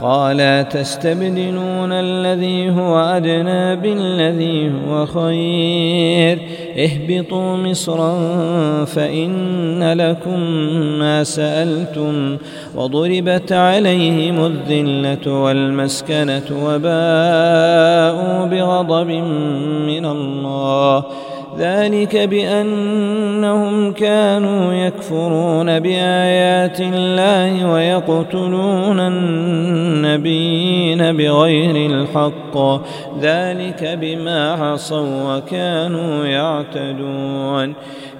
قال تستبدلون الذي هو أدنى بالذي هو خير. اهبطوا مصرا فإن لكم ما سألتم. وضربت عليهم الذلة والمسكنة وباءوا بغضب من الله. ذلك بأنهم كانوا يكفرون بآيات الله ويقتلون النبيين بغير الحق. ذلك بما عصوا وكانوا يعتدون.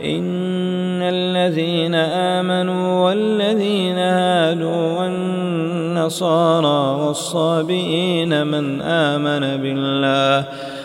إن الذين آمنوا والذين هادوا والنصارى والصابئين من آمن بالله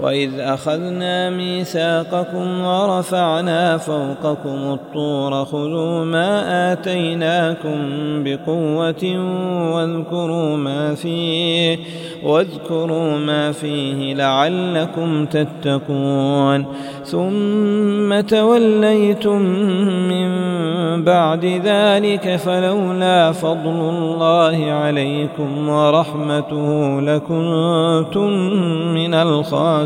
وإذ أخذنا ميثاقكم ورفعنا فوقكم الطور خذوا ما آتيناكم بقوة واذكروا ما فيه واذكروا ما فيه لعلكم تتقون ثم توليتم من بعد ذلك فلولا فضل الله عليكم ورحمته لكنتم من الخاسرين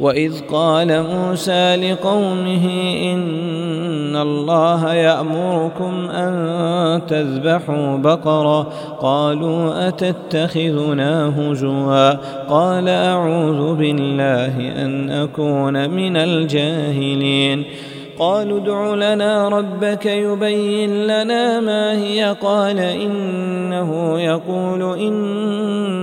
وإذ قال موسى لقومه إن الله يأمركم أن تذبحوا بقرة قالوا أتتخذنا هزوا قال أعوذ بالله أن أكون من الجاهلين قالوا ادع لنا ربك يبين لنا ما هي قال إنه يقول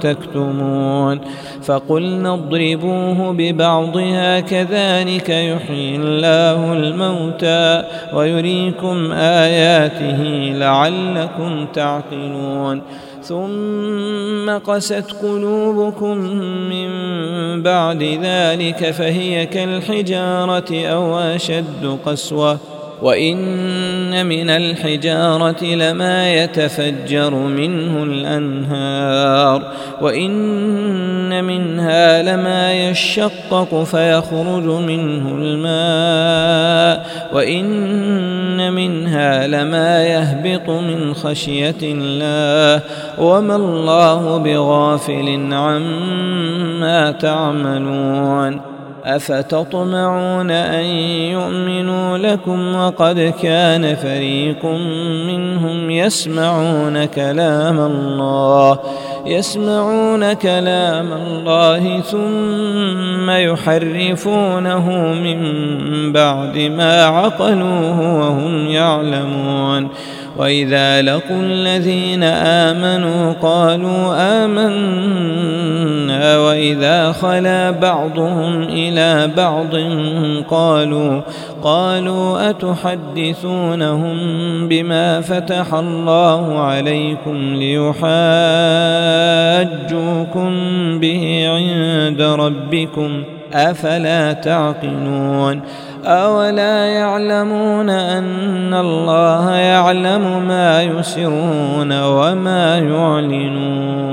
تكتمون فقلنا اضربوه ببعضها كذلك يحيي الله الموتى ويريكم آياته لعلكم تعقلون ثم قست قلوبكم من بعد ذلك فهي كالحجارة أو أشد قسوة وإن من الحجارة لما يتفجر منه الأنهار وإن منها لما يشقق فيخرج منه الماء وإن منها لما يهبط من خشية الله وما الله بغافل عما تعملون أفتطمعون أن يؤمنوا لكم وقد كان فريق منهم يسمعون كلام الله يسمعون كلام الله ثم يحرفونه من بعد ما عقلوه وهم يعلمون. وإذا لقوا الذين آمنوا قالوا آمنا وإذا خلا بعضهم إلى بعض قالوا قالوا أتحدثونهم بما فتح الله عليكم ليحاجوكم به عند ربكم؟ أفلا تعقلون؟ أولا يعلمون أن الله يعلم ما يسرون وما يعلنون.